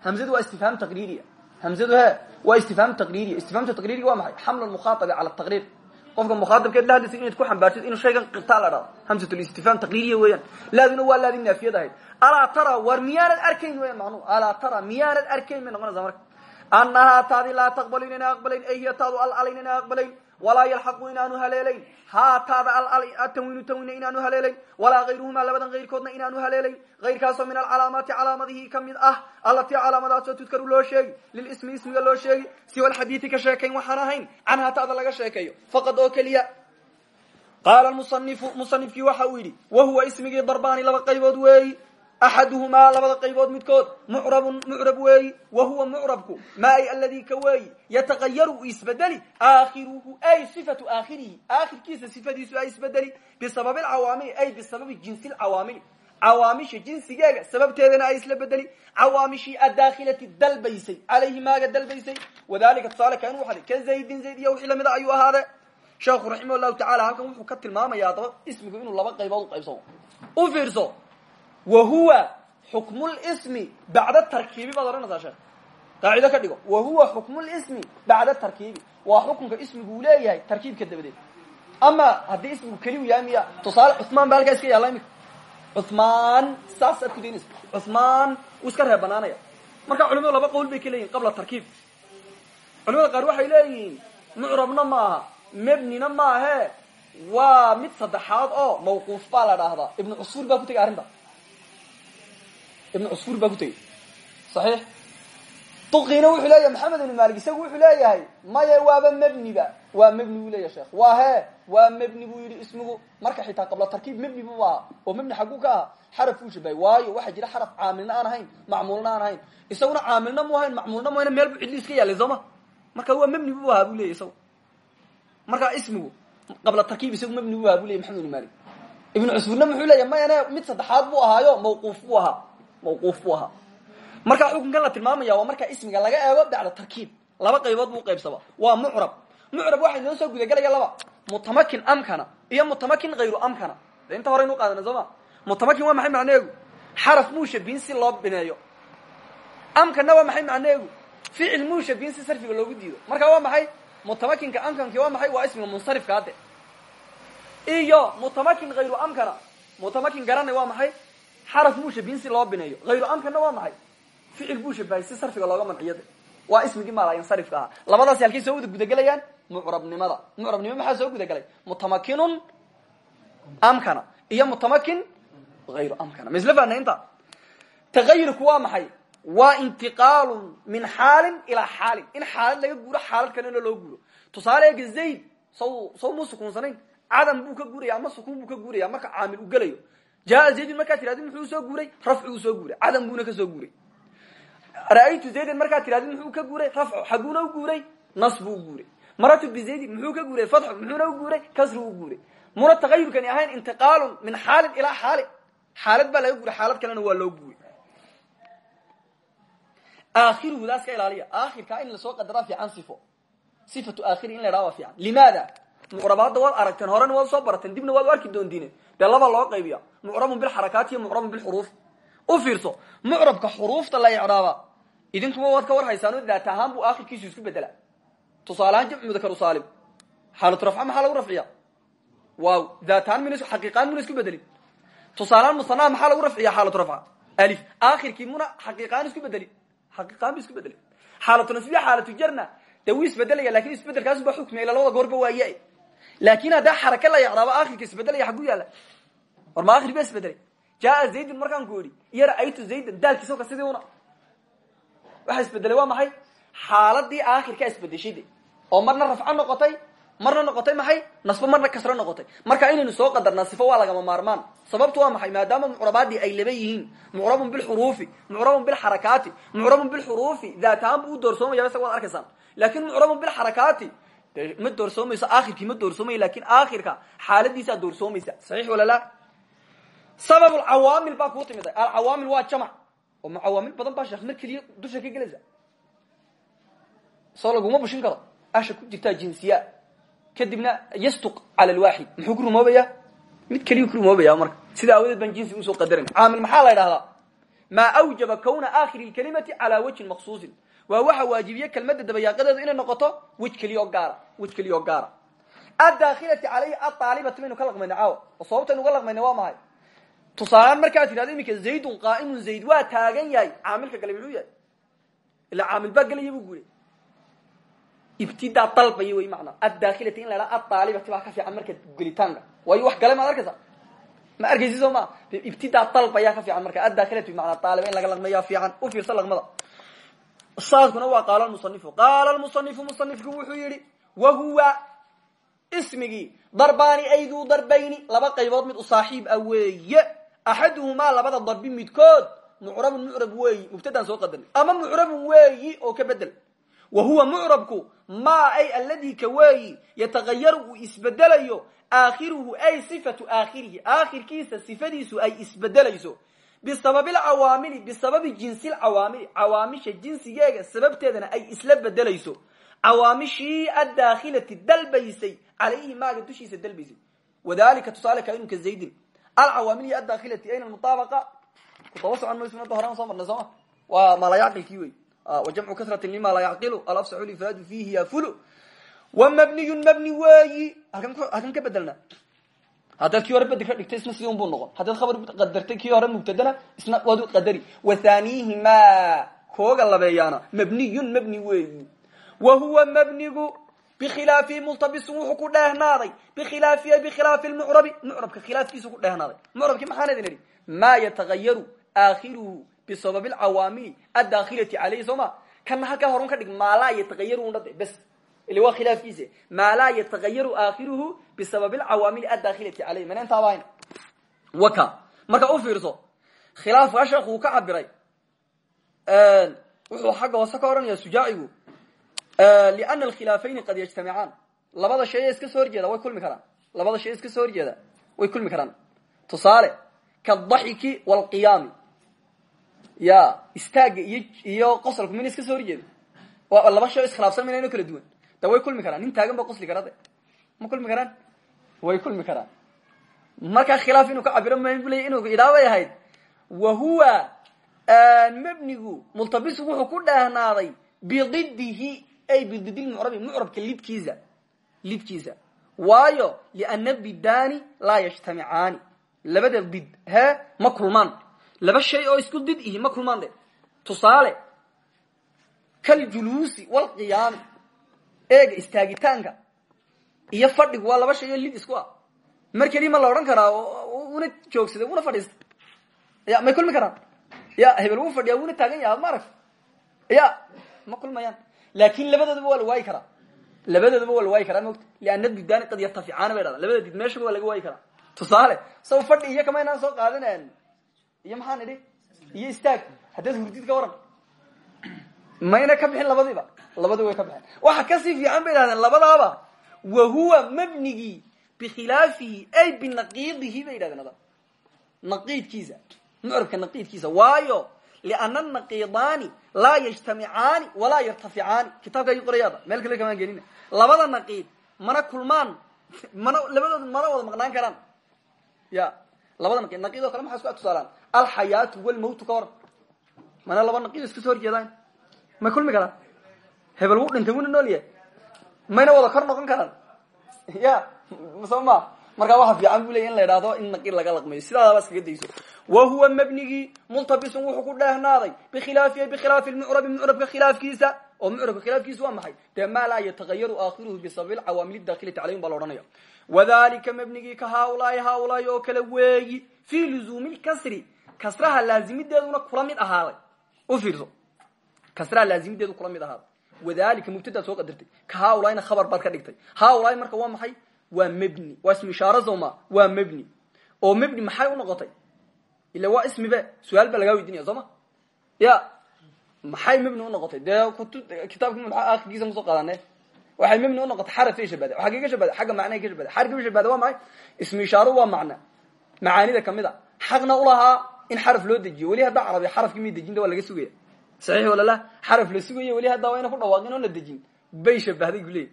[SPEAKER 1] Hamzadu waa istifhaam taqriiriya hamzadu he waa istifhaam taqriiriya istifhaamta taqriiriga waa maxay? Xamlu mukhaaطabi cala taqriir qofka mukhaaabkeed la hadlaysa inaad ku xambaartid inuu shaygan qirtaa la dhado hamsatulistifhaam taqriiriya weeyaan. Laaduna waa laadi naafiyad ahayd. Alaa tara war miyaanad arkayn weyan macnuhu. Alaa tara miyaanad arkayn bay noqonaysaa marka. Annahaa taadi laa taqbalu inayna aqbalayn ay hiya taadu al al inayna aqbalayn walaa yalxaqu inaanu haleelayn haa taada al tanwiinu tanwiina inaanu haleelayn walaa hayruhumaa labadan hayrkoodna inaanu haleelayn hayrkaasoo min alcalaamaati calaamadihii ka mid ah allatii calaamadaasoo tudkaru loo sheegi lilismi ismiga loo sheegi siwa alxadiidi ka sheekayn waxaan ahayn canhaa taada laga sheekeeyo faqad oo keliya qaala musanifu musanifkii waxa uu yidhi wa huwa ismigii darbaani laba qaybood weeyi axaduhumaa labada qaybood midkood mucrabun mucrab weeyi wa huwa mucrabku maa ay aladii ka weeyi yataqayaru u isbedeli aakhiruhu ay sifatu aakhirihi aakhirkiisa sifadiisu ay isbedeli bisababi alcawaamili ay bisababi jinsi lcawaamili cawaamisha jinsigeega sababteedana ay isla bedeli cawaamishii adaakhilati dalbaysay calayhi maaga dalbaysay wadalika tusaale kan waxad ka zaydin zayd iyo wixii lamida ayuu ahaade sheekhu raximah llahu tacala halkan wuxuu ka tilmaamaya adaba ismigu inuu laba qaybood u wahuwa xukmu lsmi bacda tarkiibi baad odhanaysaa sheekh qaacido ka dhigo. Wahuwa xukmu lismi bacda tarkiibi. Waa xukunka ismigu leeyahay tarkiibka dabadeed. Ama haddii ismigu keliu yahay miya tusaale cumaan ba halkaa iska yaalla imika cumaan saasaad ku daynaysa cumaan wuu iska reer banaanaya. Marka culimadu laba qowl bay ka leeyihiin qabla tarkiib. Culimada qaar waxay leeyihiin mucrabna maaha mebnina maahe waa mid saddexaad oo mawquuf baa la dhaahdaa. Ibnu cusuur baa ku tegay arrinta ibnu cusfuur baa ku tegey. Saxiix. Duqiina wuxuu leeyahay maxamed ibnu malik isagu wuxuu leeyahay maye waaba mebniba waa mebni buu leeyahy sheekh. Waa he waa mebni buu yidhi ismigu marka xitaa qabla tarkiib mebni bu aha oo mebni xagguu ka aha xaraf uu shabahay waayo waxaa jira xaraf caamilna aan ahayn macmuulna aan ahayn. Isaguna caamilna mu ahayn macmuulna mu meel bu cidli iska yaalay sooma marka waa mebni bu ahaa bu leyahy marka ismigu qabla tarkiib isagu mebni bu ahaa bu leyahy maxamed ibnu malik ibnu cusfuurna muxuu leeyahy mayane mid saddexaad buu ahaayo mawquuf buu ahaa mawquuf buu ahaa markaa xukunkan la tilmaamaya waa markaa ismiga laga eego bacda tarkiib. Laba qaybood buu qaybsaba. Waa mucrab. Mucrab waxay noo soo gudagelaya laba. Mutamakin amkana iyo mutamakin hayru amkana. Inta hore inu qaadana soo ma. Mutamakin waa maxay macneegu? Xaraf muu shabiin si loo bineeyo. Amkana waa maxay macneegu? Ficil muu shabiin si sarfiga loogu diido. Marka waa maxay? Mutamakinka amkanki waa maxay? Waa ismiga munsarifka hadde iyo mutamakin hayru amkana. Mutamakin garana waa maxay xaraf muu shabiin si loo bineeyo hayru amkana waa maxay? Ficil buu shabahay si sarfiga looga manciyo de waa ismigii maalayansarifka ahaa labadaasi halkay soo wada gudagelayaan mucrabnimada. Mucrabnimo maxaa soo gudagelay mutamakinun amkana iyo mutamakin hayru amkana. Ma isla fahna inta? Tagayurku waa maxay? Waa intiqaalun min xaalin ilaa xaalin. In xaalad laga guuro xaalad kalena loo guuro. Tusaale ega zayd saw saw mu sukuunsanayn? Cadam buu ka guuraya ama sukuun buu ka guuraya marka caamil u jaa zaydin markaa tirahdi muxuu soo guuray rafci uu soo guuray cadam buuna ka soo guuray ra'aytu zaydan markaa tirahdid muxuu ka guuray rafco xaguuna u guuray nas buu u guuray maratu bizaydin muxuu ka guuray fatxo muxuuna u guuray kasri u guuray muna tagayurkani ahayn intiqaalun min xaalin ilaa xaalin xaalad baa laga guuray xaalad kalena waa loo guuray aakhiruhu daas ka ilaaliya aakhirkaa in la soo qadaraa fiican sifo sifatu aakhiri in la idhaha waa fiican limaada mucrabaadda waad aragteen horena waad soo barateen dibna waad u arki doontiine dee laba loo qaybiya mucrabun bilxarakaati iyo mucrabun bilxuruuf u fiirso mucrabka xuruufta la icraaba idinkuba waad ka war haysaano daat ahaan buu aakhirkiisu isku bedela tusaaleahaan jamcu mudakaru saalim xaalatu rafca maxaa lagu rafciya waaw daatahaan min xaqiiqaan muna isku bedelin tusaalehaan musanaha maxaa lagu rafciya xaalatu rafca alif aakhirkii muna xaqiiqaan isku bedelin xaqiiqaan isku bedelin xaalatu nasbiya xaalatu jarna dee wuu isbedelaya isbedelkaas ba xukmiya ila labada goorba waaye laakin haddaa xaraka la icraabo aakhirka isbedelaya xagu yaalla war ma akhir ba isbedelay jaa zaydin markaan ku idhi iyo ra'aytu zaydan daalkiisoo ka sidii una waxa isbedelay waa maxay xaaladii aakhirkaa isbedeshay de oo marna rafco noqotay marna noqotay maxay nasbo marna kasro noqotay marka inaynu soo qadarnaa sifo waa lagama maarmaan sababtu waa maxay maadaama mucrabaadii ay laba yihiin mucrabun bilxuruufi mucrabun bilxarakaati mucrabun bilxuruufi daatahaan buu u doorsoomaya isaga waad arkaysaan laakiin mucrabun bilxarakaati de ma doorsoomayso aakhirkii ma doorsoomayo laakiin aakhirka xaaladiisaa doorsoomaysa saxiix wala la? Sabab alcawaamil baa kuu timid. Alcawaamil waa jamac. Oo ma cawaamil badan baa sheekh mar keliya dusha ka gelaysa soo laguma bushin karo. Asha ku jirtaa jinsiya. Kadibna yastuq cala lwaaxid muxuu ku rumoobayaa mid keliyu ku rumoobaya marka. Sida awadeed baan jinsi u soo qadaran caamil maxaa la ydhahdaa maa awjaba kawna aakhiri lkalimati calaa wajhin maksuusin waa waxa waajibiye kelmadda dabayaaqadeedu inay noqoto wej keliya oo gaara wej keliya oo gaara addaakilati calayhi aaalibati baynu ka laqmayna caawa oo sababtaynu uga laqmayna waa maxay? Tusaaleaan markaad tidhahdo zaydun qaa'imun zayd waa taagan yahay caamilka gale muxuu yahay. Ilaa caamil baa gelaya buu guuray. Ibtidaa dalbaya wey addaakilati in la dhaha aaalibati baa ka fiican marka gelitaanka. Wax gale maad arkaysa ma arkaysi soo maa ibtidaa dalbayaa ka fiican marka. Addaakilati bimanaa aaliba in laga laqmeeyaa fiican u fiirsa laqmada saadkuna waa qaala musanifu qaala lmusanifu musanifku wuxuu yihi wa huwa ismigii darbaani ayduu darbayni laba qaybood mid u saaxiib ah weeye. Axaduhumaa labada darbi midkood mucrabun mucrab weeyi. Mubtadaan soo qadarnay ama mucrabun weeyi oo ka bedel. Wa huwa mucrabku maa ay alladii ka weeyi yatagayaru uu isbedelayo aakhiruhu ay sifatu aakhirihi. Aakhirkiisa sifadiisu ay bisababi lcawaamili bisababi jinsi lcawaamili cawaamisha jinsigeega sababteedana ay isla bedelayso. Cawaamishii adaakhilati dalbaysay calayhi maaga dushiisa dalbaysay. Wadalika tusaale kainu ka zaydin alcawaamiliy adakhilati ayna mutaabaqa kutaba socon mayso hadda horan soo marnay sooma waa maalayacqilkii wey. Wa jamcu kasratin lima laa yacqilu alafsaxu lifaadu fiihi yafulu wa mabniyun mabni weeyi halkan ka bedelna haddaad kii hore bedi ka dhigtay isna sidii un buu noqon. Haddaad khabar qadartay kii hore mubtadana isna waad qadari. Wa thaniihima kooga labeeyaana. Mabniyun mabni weeyi. Wa huwa mabnigu bikhilaafihi multabisun wuxuu ku dheehnaaday bikhilaafihi bikhilaafi lmucrabi mucrabka khilaafkiisu ku dheehnaaday mucrabkii maxaan idin idhi? Maa yatagayaru aakhiruhu bisababi alcawaamili addakhilati caleyhi soo ma kana halkaa horun ka dhig maa laa yatagayaru undhade bes ile waa khilaafkiisa maa laa yatagayaru aakhiruhu bisababi alcawaamili addakhilati caleyhi mana intaaba hayn waka marka u fiirso khilaafka sheekhu uu ka cabiray wuxuu xagga hoose ka odhanaya sujaacigu lana alkhilaafayni qad yajtamicaan labada shay ee iska soo horjeeda way kulmi karaan labada shay iska soo horjeeda way kulmi karaan tusaale kadaxiki waalqiyaami ya istaaga iyo iyo qosolku mina iska soo horjeeda laba shay iskhilaafsan minayno kala duwan da way kulmi karaan nin taagan ba qosli kara de ma kulmi karaan way kulmi karaan markaa khilaaf inuu ka cabiro ma bu ley inuu idhaa bay ahayd wa huwa mabnigu multabisu wuxuu ku dheehnaaday bididihi ay bidid lmucrabi mucrabka lidkiisa lidkiisa waayo liana bidaani laa yajtamicaani labada did he ma kulmaan laba shay oo isku did ihi ma kulmaan de tusaale kaljuluusi walqiyaami eega istaagitaanka iyo fadhigu waa laba shay oo lid isku ah. Mar keli ma la odhan karaa una joogsaday una fadhiista ya may kulmi karaan? Ya hebel wuu fadhiyaa wuna taagan yaha ma arag? Ya ma kulmayaan. Laakin labadoodaba waa la waayi karaa. Labadoodaba waa la waayi karaa mota liana didaani qad yartaficaana bay dhahda labada did meeshaba waa laga waayi karaa. Tusaale saw fadhi iyo kama inaan soo qaadin iyo maxaan idhi? Iyo istaag. Haddaad hurdid ka waran. Mayna ka bixin labadiiba labadii way ka bixeen waxa ka sii fiican bay dhahdeen labadaaba. Wa huwa mabnigii bikhilaafihi ay binaqiidihi bay yidhahdeen ada naqiidkiisa mucrabka naqiidkiisa. Waayo liana naqiidaani laa yajtamicaani walaa yartaficaani. Kitaabka ay qorayaada meel kale kamaan gelina labada naqiid mana kulmaan mana labadooda mana wada maqnaan karaan. Ya labada naqiid naqiid o kale maxaa isku tusaalaan? Alxayaatu walmawtu ka waran mana laba naqiid iska soo horjeedaan? May kulmi karaan hebel wuu dhintay nool yahay. Mayna wada kor noqon karaan. Ya soo ma. Waxa fiican bu leya in la idhaahdo in naqiid laga laqmayo sidaadaba iskaga dayso. Wa huwa mabnigii multabisun wuxuu ku dheehnaaday. Bikhilaafihi bikhilaafi lmucrabi mucrabka khilaafkiisa oo mucrabka khilaafkiisa waa maxay? Dee maa laa yatagayaru aakhiruhu bisababi lcawaamil dakhilati calayhim baa la odhanaya. Wadalika ka haaulaai haaulaai oo kale weeyi. Fii luzuumi lkasri kasraha laazimideeduna kula mid ahaaday. U fiirso. Kasraha laazimideedu kula mid wadalika mubtadaad soo qadartay. Ka haaulaina khabar baad ka dhigtay. Haaulaai marka waa maxay? Waa mebni waa ismu ishaaro soma waa mebni oo mebni maxay unoqotay ila waa ismibe su'aal baa lagaa weydinaya soo ma ya maxay mebni unoqotay dee kitaabka m akhirkiisa ku soo qaadane. Waxay mebni unoqotay xarafay shabada xaggay ka shabada xagga macnay ka shabada xarafka shabada waa maxay? Ismu ishaaro waa macna. Macaanida ka mid a. Xaqna ulahaa in xaraf loo dejiyo. Weli haddaa carabiya xarafkii mi dejinta waa laga sugaya saxiix walala xaraf la sugayo weli haddaa waa ku dhawaaqin oo la dejin. Bay shabahday guleey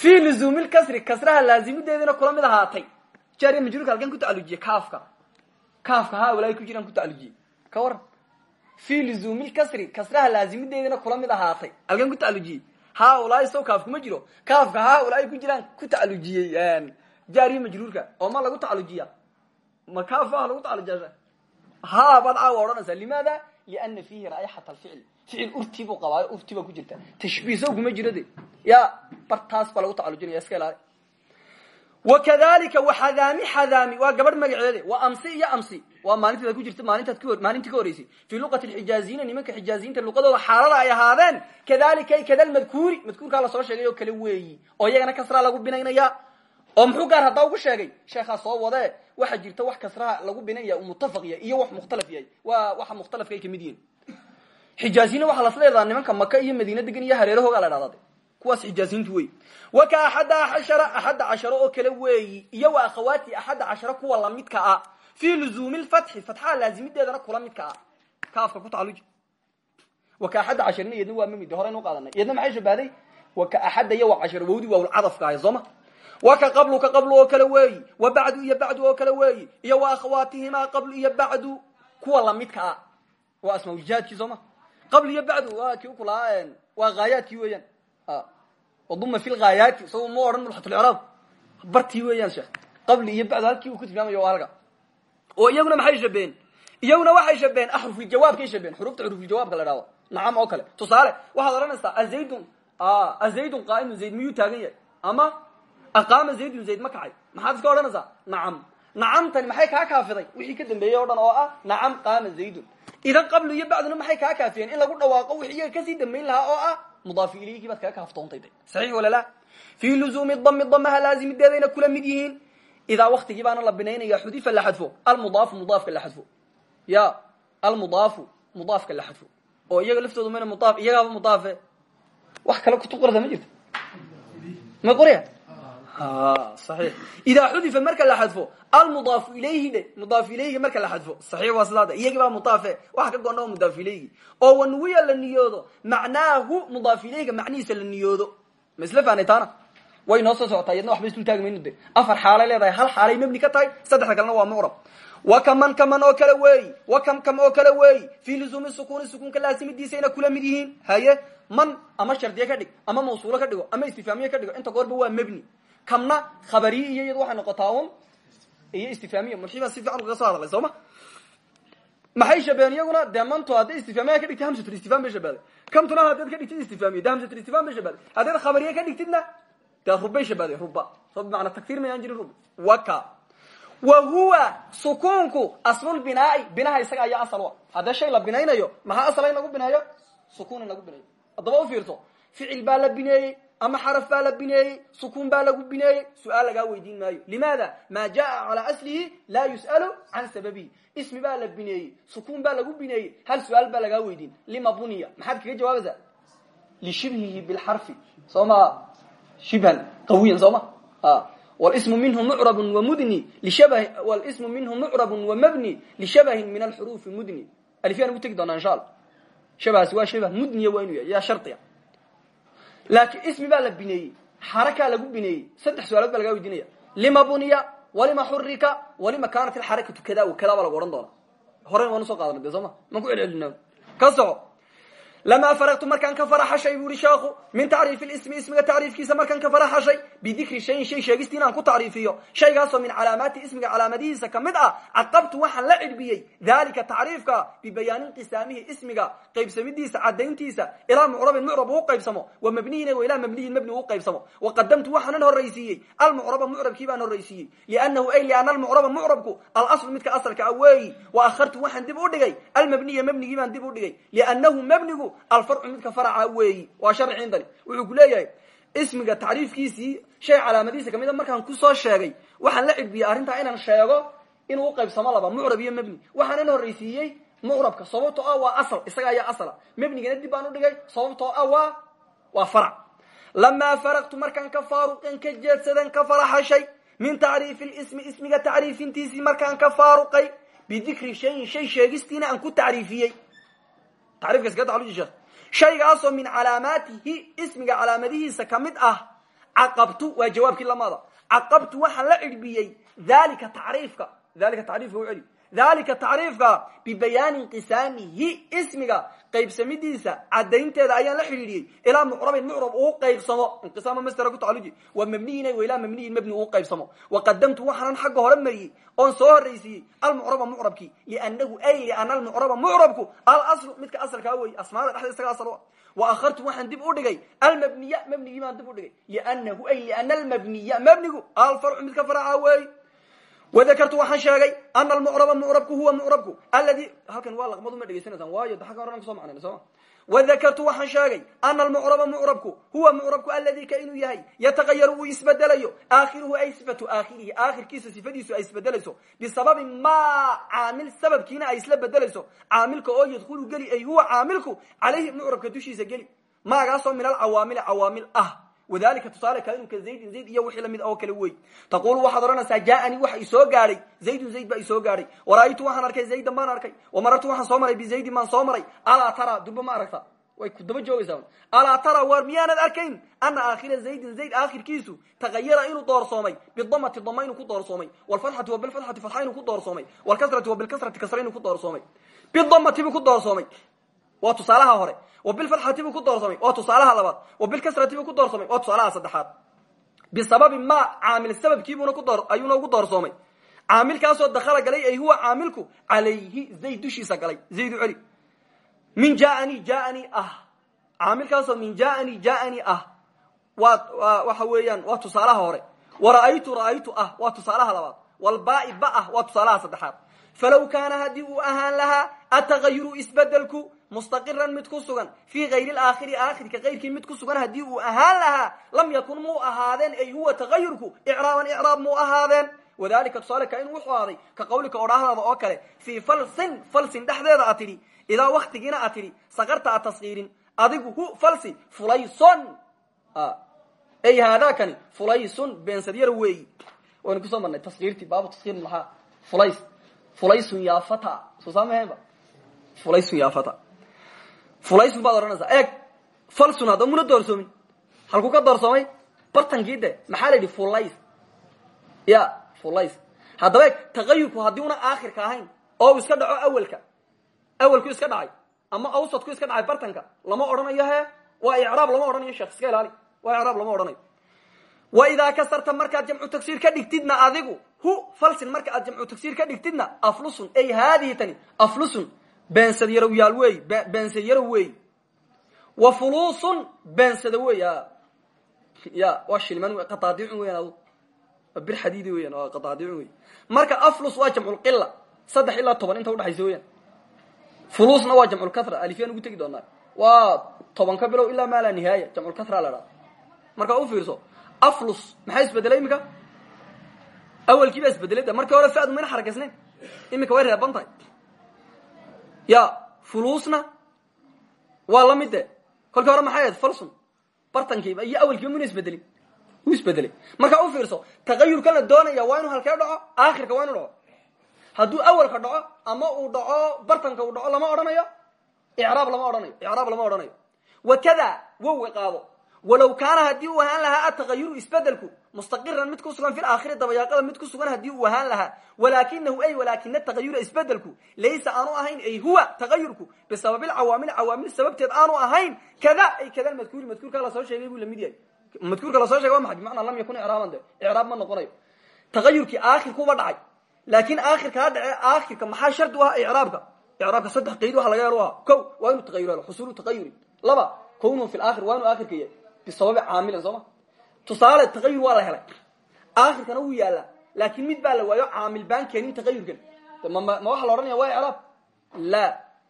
[SPEAKER 1] fi luzuumi lkasri kasraha laazimideedina kula mid ahaatay. Jaariya majruurka halkan ku tacalujiye kaafka. Kaafka haaulaay ku jiraan ku tacalujiye ka waran fi luzuumi lkasri kasraha laazimideedina kula mid ahaatay. Halkan ku tacalujiye haaulaay sow kaaf kuma jiro. Kaafka haaulaay ku jiraan ku tacalujiyey jaariya majruurka oo ma lagu tacalujiya ma kaaf ah lagu tacalujiya ha baad caawa odhanaysaa liana fiihi raaixat alficl ficil urti buu qabaayo urti baa ku jirta tashbiiso kuma jiro de ya bartaas baa lagu tacalujinaya iska ilaali wakadalika waxadaami xadaami waa gabadh magaceede waa amsi iyo amsi waa maalinteeda ku jirta maalintaad maalintii ka horeysay fii luqati lxijaaziyiina nimanka xijaaziyiinta luqadooda xaalada ay ahaadeen kadalika ay kada lmadkuuri madkuurkaa la soo sheegay oo kale weeyi oo iyagana waxaa jirta wax kasraha lagu binaynaya uu mutafaq yahay iyo wax mukhtalaf yahay. Waa waxa mukhtalafka ay ka mid yihiin. Xijaaziyina waxaa las leedaha nimanka maka iyo madiina degan iyo hareerahoogaa la dhahda kuwaas xijaaziyiintu wey. Waka axadda cashara axadda casharo oo kale weeyi iyo wa akhawaati axadda casharo kuwa lamidka ah. Fii luzuumi lfatxi fatxaha laazimideedana kula midka ah. Kaafka ku tacaluji waka axadda casharina iyadna waa mamid horeynu qaadanay. Iyadna maxay shabahday waka axadda iyo wa casharo wawdi waawlcadafka ahay sooma qablu ka qablu oo kale weeyi. Wa bacdu iyo bacdu oo kale weeyi. Iyo wa akhawaatihimaa qablu iyo bacdu. Kuwa lamidka ah. Waa asmaujihaadkii sooma qabl iyo bacdu waa kii kulaa waa haayaadkii weeyaan. Waduma fi lghaayaati isago ma odhan mulxatulcraab bartii weeyaan sheekh. Qabli iyo bacdu halkii uu ku tilmaamayo waa halka. Oo iyaguna maxay shabeen? Iyaguna waxay shabeen axrufuljawaabkay shabeen. Xurufta xurufuljawaabka la dhahdo nacam oo kale. Tusaale waxaad odhanaysaa azaydun azaydun qaa'imun zayd miyuu taagan yahay? Ama aqaama zaydun zayd ma kacay maxaad iska odhanaysaa nacam nacamtani maxay kaa kaafiday wixii ka dambeeyey o dhan oo ah nacam qaama zaydun idan qablu iyo bacduna maxay kaa kaafiyeen in lagu dhawaaqo wixii iyaga ka sii dambayn lahaa oo ah mudaaf ilayhigii baad kaga kaaftoontay de saxiix wala la fii luzuumi dami damaha laazimideedayna kula mid yihiin idaa waktigii baana la binaynaya xudifa la xadfo almudaafu mudaafka la xadfo ya almudaafu mudaafka la xadfo oo iyaga laftoodu mayna mudaaf iyagaaba mudaafe wax kale kutu qorata ma jirto ma qorya idaa xudifa marka la xadfo almudaafu ilayhi mudaaf ilayhi marka la xadfo. Saxiix waa sidaade iyagii baa mudaafe waxa ka goonna waa mudaaf ilayhi. Oo wanuwiya la niyoodo macnaahu mudaaf ilayhiga macnihiisa la niyoodo. Ma isla fahnay taana way noo soo socotaa iyadna waxba isdul taagi mayno de. Afar xaalay leedahay hal xaalay mebni ka tahay saddexda kalena waa mucrab wa kaman oo kale weeyi wa kam oo kale weeyi fii luzuumi sukuni sukuunka laasimidiisayna kula mid yihiin. Haye man ama shardiye ka dhig ama mawsuulo kamna khabariye iyo iyadu waxay noqotaa un iyo istifaamiya mulxibaa si fiican ukaga soo hadlay soo ma? Maxay shabeen iyaguna? Dee mantu hadday istifaamiya ka dhigtid hamsatul istifham bay shabaday kamtuna haddaad ka dhigtid istifaamiya dee hamsatul istifham bay shabaday haddaad khabariye ka dhigtidna dee rubbay shabaday ruba so bimacnaa takfiir mayaan jirin rub. Waka. Wa huwa sukuunku aslulbinaai binaha isaga ayaa asal wa. Haddee shay la binaynayo maxaa asala in lagu bineeyo sukuun in lagu bineeyo haddaba u fiirso ficil baa la bineeyey ama xaraf baa la bineeyey sukuun baa lagu bineeyey su'aal lagaa weydiin maayo. Limaada? Maa jaa calaa aslihi laa yus'alu can sababihi. Ismi baa la bineeyey sukuun baa lagu bineeyey hal su'aal baa lagaa weydiin. Lima buniya? Maxaad kaga jawaabaysaa? Lishibhihi bilxarfi soo ma? Shibhan qawiyan soo ma? Wlsmu minhu mucrab wmudni wlsmu minhu mucrab wamabni lishabahin min alxurufi mudni. Alifyaan ugu tegi doonaa insha alla shabahaasi waa shabah mudniya waa inuu yahay yaa shardiga laakiin ismi baa la bineeyey xarakaa lagu bineeyey saddex su'aalood baa lagaa weydiinaya. Lima buniya walima xurika walima kaanat alxarakatu kada wa kada baa lagu odhan doonaa. Horen waan u soo qaadana de soo ma? Maan ku celcelina ka soco lamaa faragtu markaan ka faraxashay bu ihi sheekhu min tacriifi lismi ismiga tacriifkiisa markaan ka faraxashay bidikri shayin shay sheegistii inaan ku tacriifiyo shaygaasoo min calaamaati ismiga calaamadihiisa ka mid ah caqabtu waxaan la cidhbiyey dalika tacriifka bibayaani inqisaamihi ismiga qaybsamidiisa cadayntiisa ilaa mucrabin mucrab uu qaybsamo wa mabniyin ilaa mabniyin mabni uu qaybsamo waqadamtu waxaanan horraysiiyey almucraba mucrabkii baan horraysiiyey liannahu ay liana almucraba mucrabku alaslu midka asalka a weeyi wa akhartu waxaan dib u dhigay almabniya mabnigii baan alfarcu midka faraca weeyi waa sharciindani wuxuu ku leeyahay ismiga tacriifkiisii shay calaamadihiisa ka mid a markaan ku soo sheegay waxaan la cidbiyey arrintaa inaan sheego inuu uqaybsamo laba mucrab iyo mebni waxaanan horraysiiyey mucrabka sababtoo ah waa asal isaga ayaa asala. Mebnigana dib baan u dhigay sababtoo ah waa waa farac. Lamaa faraqtu markaan ka faaruqen ka jeedsaden ka faraxashay min tacriifi lismi ismiga tacriifintiisii markaan ka faaruqay bidikri shayin tacriifka iskaga taxaluji sheekh shaygaasoo min calaamaatihi ismiga calaamadihiisa ka mid ah caqabtu waa jawaabkii lamada caqabtu waxaan la cidhbiyey dalika tacriifka dalika tacriifka u celi. Dalika tacriifka bibayaani inqisaamihi ismiga qaybsamidiisa cadaynteeda ayaan la xidhiidhiyey. Ilaa mucrabin mucrab uu qaybsamo. Inqisaama mastera ku tacaluji waa mabniyin wa ilaa mabniyin mabni uu qaybsamo. Waqadamtu waxaanan xagga hore mariyey oon soo horraysiiyey almucraba mucrabkii liannahu ay liana almucraba mucrabku alaslu midka asalkaa wey asmaada dhexda isaga asal wa akhartu waxaan dib u dhigay almabniya mabnigii baan dib u dhigay liannahu ay liana almabniya mabnigu alfarcu midka faraca wey wadakartu waxaan sheegay ana almucraba mucrabku huwa mucrabku aladi halkan waa laqmadu ma dhegeysanaysaan waayo de xagga horan kuso macnayna sooma wadakartu waxaan sheegay ana almucraba mucrabku huwa mucrabku aladi ka inuu yahay yatagayaru uu isbedelayo aakhiruhu ay sifatu aakhirihi aakhirkiisa sifadiisu ay isbedelayso bisababi maa caamil sababkiina ay isla bedelayso caamilka oo yadkhulu geli ay huwa caamilku calayhi mucrabka dushiisa geli maagaasoo min alcawaamili cawaamil ah wadalika tusaale kale inuu ka zaydin zayd iyo wixii la mid oo kale wey taqulu waxaad odhanaysaa jaaanii waxa isoo gaadhay zaydun zayd baa isoo gaadhay wara'aytu waxaan arkay zaydan baan arkay wamarartu waxaan soo maray bizaydin baan soo maray alaa tara durba ma aragta way ku daba joogaysaa alaa tara waar miyaanad arkayn ana aakhira zaydin zayd aakhirkiisu tagayara inuu doorsoomay bidamati dama inuu ku doorsoomay walfatxati wa bilfatxati fatxa inuu ku doorsoomay walkasrati wa bilkasrati kasra inuu ku doorsoomay bidamati buu ku doorsoomay waa tusaalaha hore. Wabilfatxati buu ku doorsamay. Waa tusaalaha labaad. Wabilkasrati buu ku doorsamay. Waa tusaalaha saddexaad. Bisababi ma caamil sababkiibuna ayuuna ugu doorsoomay. Caamilkaasoo dakhala galay ay huwa caamilku calayhi zayd dushiisa zaydu celi. Min jaani jaani ah. Caamilkaasoo min jaani jaani ah. Waa waxa weeyaan waa tusaalaha hore. Wara'aytu ra'aytu ah. Waa tusaalaha labaad. Walbaai ba ah. Waa tusaalaha saddexaad. Falow kaana haddii uu ahaan lahaa atagayuru isbedelku mustaqiran mid ku sugan fii kayri laakhiri aakhirka kayrkii mid ku sugan haddii uu ahaan lahaa lam yakun muu ahaadeen ay huwa tagayurku icraaban icraab muu ahaadeen wadalika tusaale ka in wuxuu ahaaday ka qawlika odhaahdaada oo kale fii falsin falsin dhexdeeda a tidhi idaa waktigiina a tidhi sakarta a taskiirin adigu hu falsi fulayson ay haadaakani fulaysun beensadyar weeyi waynu ku soo marnay taskiirtii baabu taskiir maxaa fulays fulaysun yaafata fulaysun baad odhanaysaa eeg falsun hadda muna doorsoomin halkuu ka doorsoomay? Bartankii de maxaa la yidhi fulays ya fulays haddaba eeg tagayurku haddii una aakhirka ahayn oo uu iska dhaco awelka awelku iska dhacay ama awsadku iska dhacay bartanka lama odhanayo he waa icraab lama odhanayo sheekh iska ilaali. Waa icraab lama odhanayo. Wa idaa kasarta markaad jamcu tagsiir ka dhigtidna adigu hu falsin marka aad jamcu tagsiir ka dhigtidna aflusun. Ay haadihi tani aflusun beensad yarow yaal wey beensad yarow wey. Wa fulusun beensada wey ya waa shilman qadaadicun weyan adu waa bir xadiidi weyan waa qadaadicun wey. Marka aflus waa jamculqila saddex ilaa toban inta udhexaysa weyan fulusna waa jamculkatra alifyaan ugu tegi doonaa. Waa toban ka bilow ilaa maa laa nihaaya jamculkatra la dhaha marka u fiirso aflus maxaa isbedelay iminka awelkii baa isbedelay de markii hore fadu mayna xarakaysnayn iminka way reeban tahay ya fulusna waa la mid kolkii hore maxay ahayd? Falsun. Bartankiiba iyo awelkiiba muna isbedelin wuu isbedelay marka u fiirso tagayurkan la doonaya waa inuu halkee dhaco aakhirka waa inu dhaco. Hadduu awelka dhaco ama uu dhaco bartanka uu dhaco lama odhanayo icraab lama odhanayo icraab lama odhanayo. Wakada wowga qaado walow kaana haddii uu ahaan lahaa atagayuru isbedelku mustaqiran mid ku sugan fi aakhiri dabayaaqada mid ku sugan haddii uu ahaan lahaa. Walakinahu ay walaakina tagayura isbedelku laysa aanu ahayn ay huwa tagayurku bisababi lcawaamil cawaamil sababteed aanu ahayn. Kada ay kada madkuuri madkuurka la soo sheegay buu la mid yahay. Madkuurka la soo shegay waa maxay? Bimacnaa lam yakun icraaban de icraab ma noqonayo. Tagayurkii aakhirkuba dhacay. Laakin aakhirkaa dhace aakhirka maxaa shardi u aha icraabka icraabka saddex qayd waxa laga helo aha ko waa inuu tagayur helo. Xusulu tagayuri laba kownuhu fi laakhir waa inuu aakhirka yahay bisababi caamilin soo ma? Tusaale tagayur waa la helay. Aakhirkana wuu yaallaa. Laakin mid baa la waayo caamil baan keenin tagayurkan ma ma waxa la odhanaya waa icraab? La.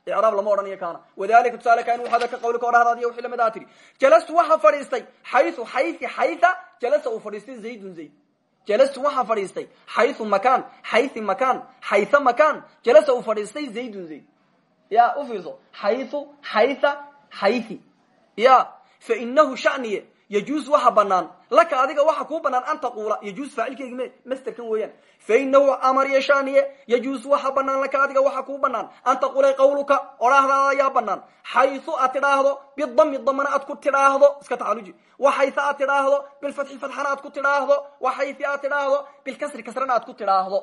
[SPEAKER 1] Icraab lama odhanayo kaana. Wadalika tusaale kan waxaada ka qawlika odhahdaadiy wixii la mid aha tihi jalastu waxaa fadhiistay xayu xayi xayta jalasa uu fadhiistay zaydun zayd. Jalastu waxaa fadhiistay xayu makaan xayi makaan xayta makaan jalasa uu fadhiistay zaydun zayd. Ya u fiirso. Xayu xayta xayi ya fainahu shaniye yajuus waxa banaan laka adiga waxa kuu banaan an taquula yajuus faacilkeygi me masterkan weeyaan. Fainahu amariye shaniye yajuus waxa banaan laka adiga waxa kuu banaan an taquula qawluka. Odhaahdaada ayaa banaan xayu aad tidhaahdo bidami damana aad ku tidhaahdo. Iska tacaluji waxayta aad tidhaahdo bilfatxi fatxana aad ku tidhaahdo. Waxayti aad tidhaahdo bilkasri kasrana aad ku tidhaahdo.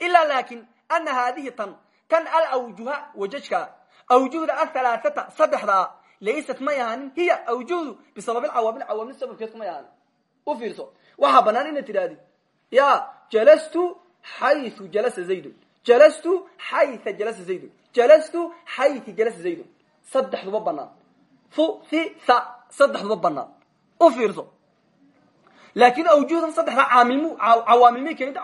[SPEAKER 1] Ilaa laakin ana haadihi tan tan alawjuha wajajka. Awjuhda ahalaaata saddexdaa laysat may ahaanin hiya awjuhdu bisabab cawaamil cawaamil sababkeed kumay ahaanin u fiirso waxaa banaan inaad tidhahdid ya jalastu xayu jalasa zaydun jalastu xayta jalasa zaydun jalastu xayti jalasa zaydun saddexduba banaan fu fi tha saddexduba banaan u fiirso laakin awjuhdan saddexdaa caamilm cawaamilmay keenid